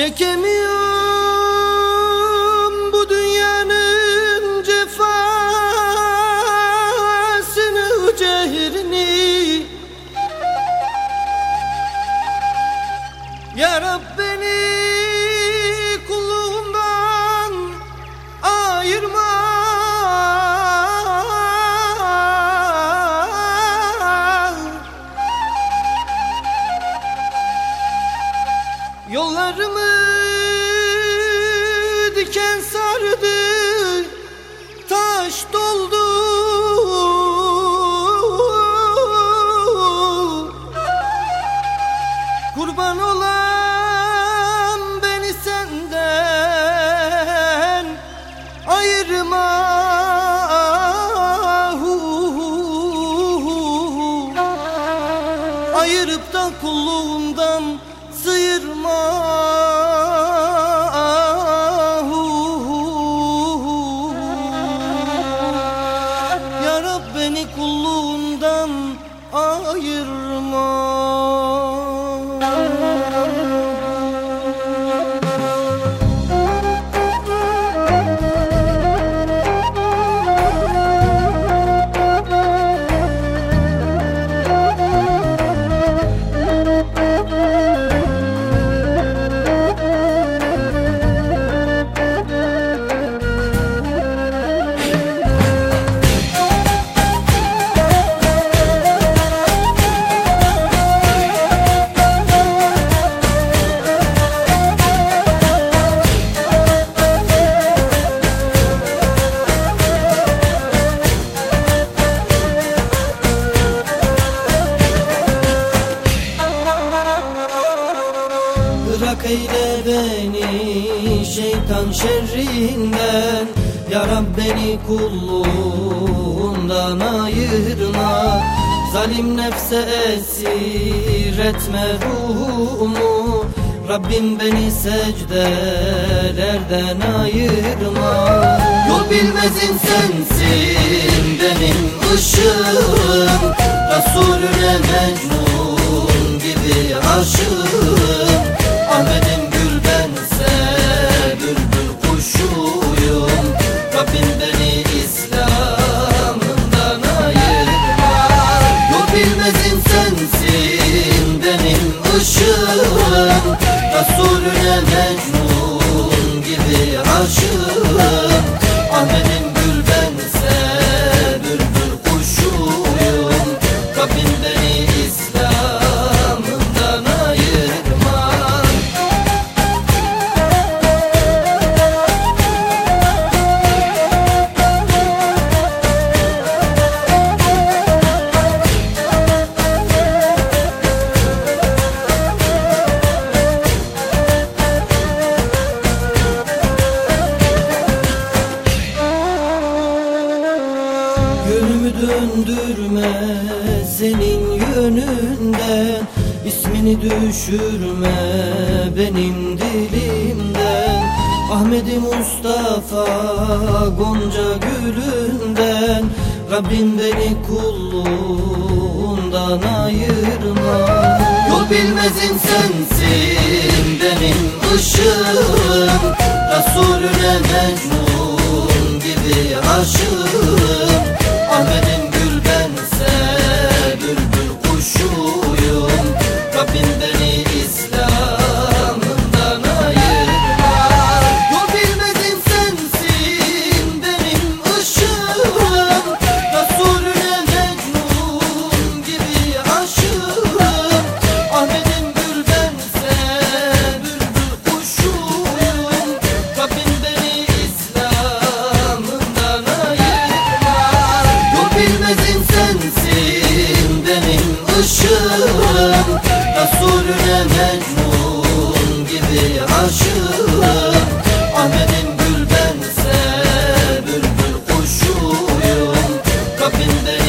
Çekemiyorum Yollarımı diken sardı Taş doldu. Kurban olan beni senden ayırma. Ayırıp da kulluğundan sıyırma. Rab beni kulluğundan ayırma Bırak eyle beni şeytan şerrinden. Ya Rab beni kulluğundan ayırma. Zalim nefse esir etme ruhumu. Rabbim beni secdelerden ayırma. Yol bilmezim sensin benim ışığım. Resulüne mecnun gibi aşığım Resulüne mecnun gibi aşığım Ahmet'im Yönümü döndürme senin yönünden. İsmini düşürme benim dilimden. Ahmedi Mustafa Gonca gülünden. Rabbim beni kulluğundan ayırma. Yol bilmezim sensin benim ışığım. Resulüne mecnun gibi aşığım aşığım Ahmet'im gül kuşuyum. Kalbimde